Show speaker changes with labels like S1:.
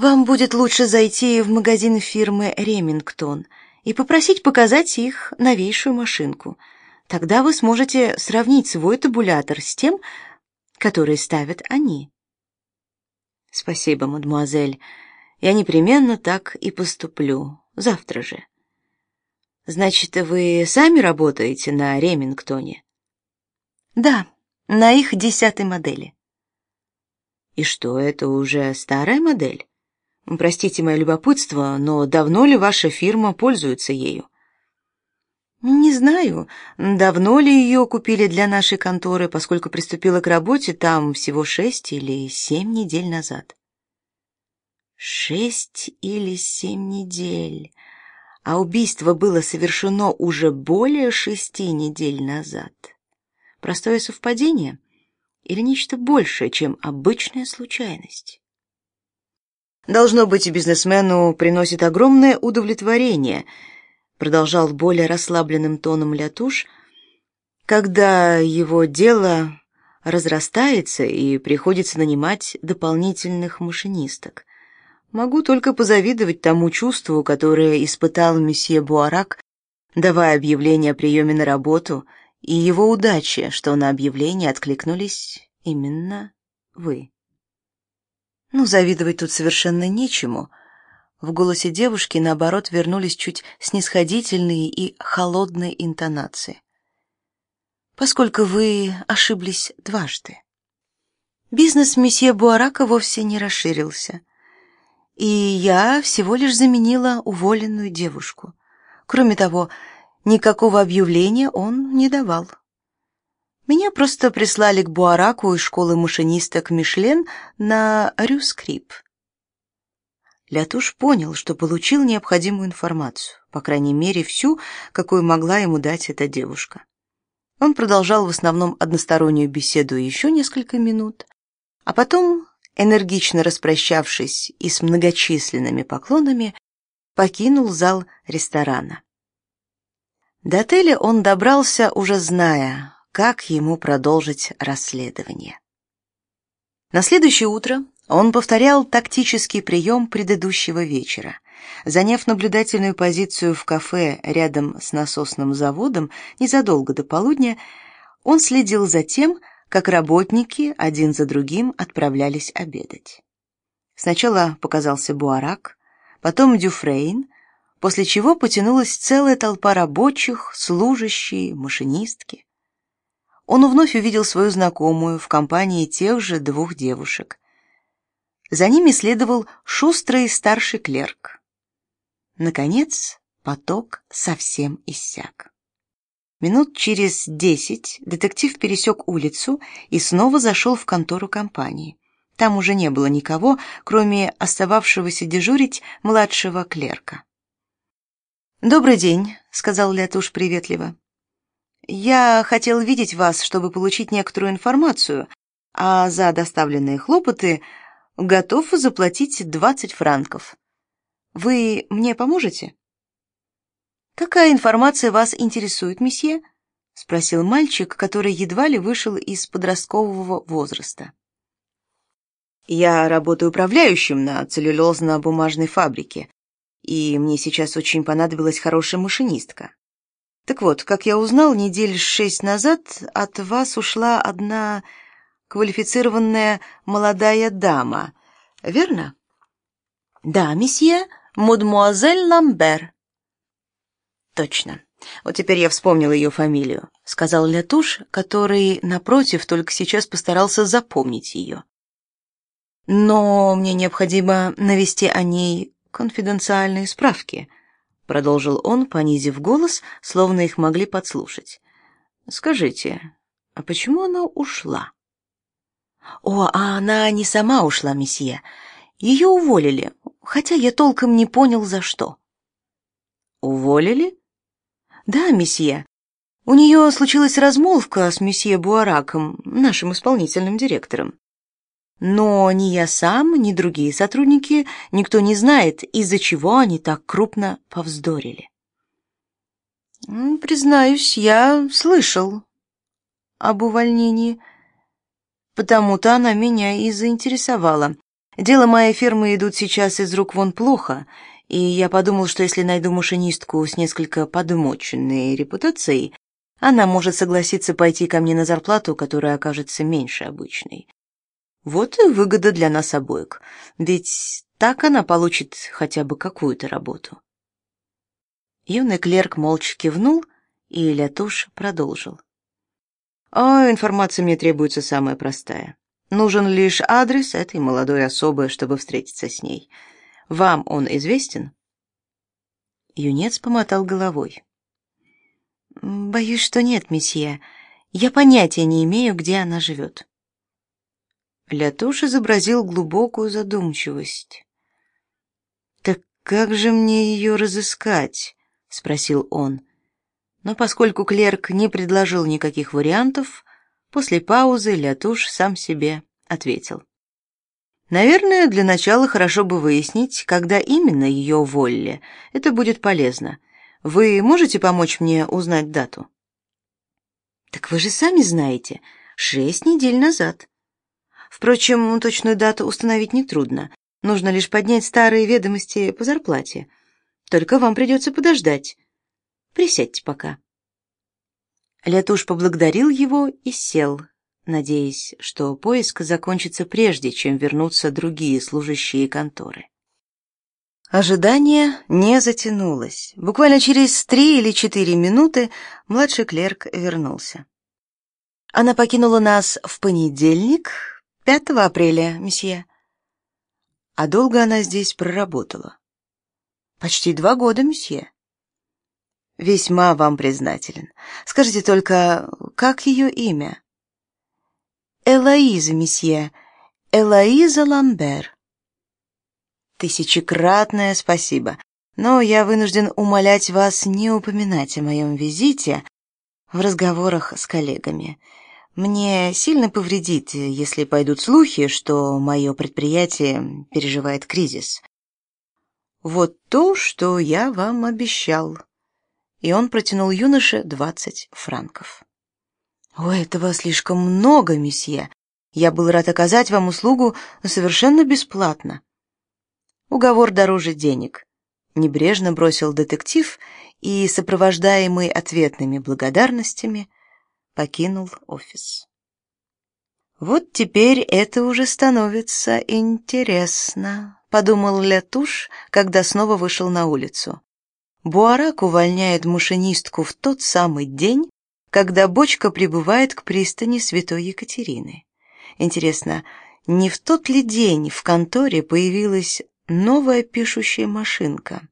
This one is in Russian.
S1: Вам будет лучше зайти в магазин фирмы Ремингтон и попросить показать их новейшую машинку. Тогда вы сможете сравнить свой табулятор с тем, который ставят они. Спасибо, мадемуазель. Я непременно так и поступлю. Завтра же. Значит, вы сами работаете на Ремингтоне? Да, на их десятой модели. И что, это уже старая модель? Простите мое любопытство, но давно ли ваша фирма пользуется ею? Не знаю, давно ли ее купили для нашей конторы, поскольку приступила к работе там всего шесть или семь недель назад. Шесть или семь недель, а убийство было совершено уже более шести недель назад. Простое совпадение или нечто большее, чем обычная случайность? Должно быть, бизнесмену приносит огромное удовлетворение, продолжал более расслабленным тоном Лятуш, когда его дело разрастается и приходится нанимать дополнительных машинисток. Могу только позавидовать тому чувству, которое испытал месье Буарак, давая объявление о приеме на работу, и его удаче, что на объявление откликнулись именно вы. Ну, завидовать тут совершенно нечему. В голосе девушки, наоборот, вернулись чуть снисходительные и холодные интонации. Поскольку вы ошиблись дважды. Бизнес месье Буарака вовсе не расширился. И я всего лишь заменила уволенную девушку. Кроме того, никакого объявления он не давал. Меня просто прислали к Буараку из школы машинисток Мишлен на Рюскрип. Лятуш понял, что получил необходимую информацию, по крайней мере, всю, какую могла ему дать эта девушка. Он продолжал в основном одностороннюю беседу еще несколько минут, а потом, энергично распрощавшись и с многочисленными поклонами, покинул зал ресторана. До отеля он добрался, уже зная, как ему продолжить расследование. На следующее утро он повторял тактический прием предыдущего вечера. Заняв наблюдательную позицию в кафе рядом с насосным заводом незадолго до полудня, он следил за тем, как работники один за другим отправлялись обедать. Сначала показался Буарак, потом Дюфрейн, после чего потянулась целая толпа рабочих, служащие, машинистки он вновь увидел свою знакомую в компании тех же двух девушек. За ними следовал шустрый старший клерк. Наконец, поток совсем иссяк. Минут через десять детектив пересек улицу и снова зашел в контору компании. Там уже не было никого, кроме остававшегося дежурить младшего клерка. «Добрый день», — сказал Лятуш приветливо. Я хотел видеть вас, чтобы получить некоторую информацию, а за доставленные хлопоты готов заплатить 20 франков. Вы мне поможете? Какая информация вас интересует, месье? спросил мальчик, который едва ли вышел из подросткового возраста. Я работаю управляющим на целлюлозно-бумажной фабрике, и мне сейчас очень понадобилась хорошая машинистка. Так вот, как я узнал, недель шесть назад от вас ушла одна квалифицированная молодая дама, верно? Да, месье, мадемуазель Ламбер. Точно. Вот теперь я вспомнил ее фамилию, сказал Лятуш, который напротив только сейчас постарался запомнить ее. Но мне необходимо навести о ней конфиденциальные справки продолжил он, понизив голос, словно их могли подслушать. Скажите, а почему она ушла? О, а она не сама ушла, месье. Ее уволили, хотя я толком не понял за что. Уволили? Да, месье. У нее случилась размолвка с месье Буараком, нашим исполнительным директором. Но ни я сам, ни другие сотрудники, никто не знает, из-за чего они так крупно повздорили. Признаюсь, я слышал об увольнении. Потому-то она меня и заинтересовала. Дело моей фирмы идут сейчас из рук вон плохо, и я подумал, что если найду машинистку с несколько подмоченной репутацией, она может согласиться пойти ко мне на зарплату, которая окажется меньше обычной. Вот и выгода для нас обоих, ведь так она получит хотя бы какую-то работу. Юный клерк молча кивнул, и Лятуш продолжил. «А информация мне требуется самая простая. Нужен лишь адрес этой молодой особы, чтобы встретиться с ней. Вам он известен?» Юнец помотал головой. «Боюсь, что нет, месье. Я понятия не имею, где она живет». Лятуш изобразил глубокую задумчивость. «Так как же мне ее разыскать?» — спросил он. Но поскольку клерк не предложил никаких вариантов, после паузы Лятуш сам себе ответил. «Наверное, для начала хорошо бы выяснить, когда именно ее уволили. Это будет полезно. Вы можете помочь мне узнать дату?» «Так вы же сами знаете. Шесть недель назад». Впрочем, точную дату установить нетрудно. Нужно лишь поднять старые ведомости по зарплате. Только вам придется подождать. Присядьте пока. Лятуш поблагодарил его и сел, надеясь, что поиск закончится прежде, чем вернутся другие служащие конторы. Ожидание не затянулось. Буквально через три или четыре минуты младший клерк вернулся. Она покинула нас в понедельник, 5 апреля, месье. А долго она здесь проработала? Почти два года, месье. Весьма вам признателен. Скажите только, как ее имя? Элоиза, месье. Элоиза Ламбер. Тысячекратное спасибо. Но я вынужден умолять вас не упоминать о моем визите в разговорах с коллегами. Мне сильно повредит, если пойдут слухи, что мое предприятие переживает кризис. Вот то, что я вам обещал. И он протянул юноше двадцать франков. О, этого слишком много, месье. Я был рад оказать вам услугу совершенно бесплатно. Уговор дороже денег. Небрежно бросил детектив и, сопровождаемый ответными благодарностями, покинул офис. Вот теперь это уже становится интересно подумал Лятуш, когда снова вышел на улицу. Буарак увольняет машинистку в тот самый день, когда бочка прибывает к пристани Святой Екатерины. Интересно, не в тот ли день в конторе появилась новая пишущая машинка?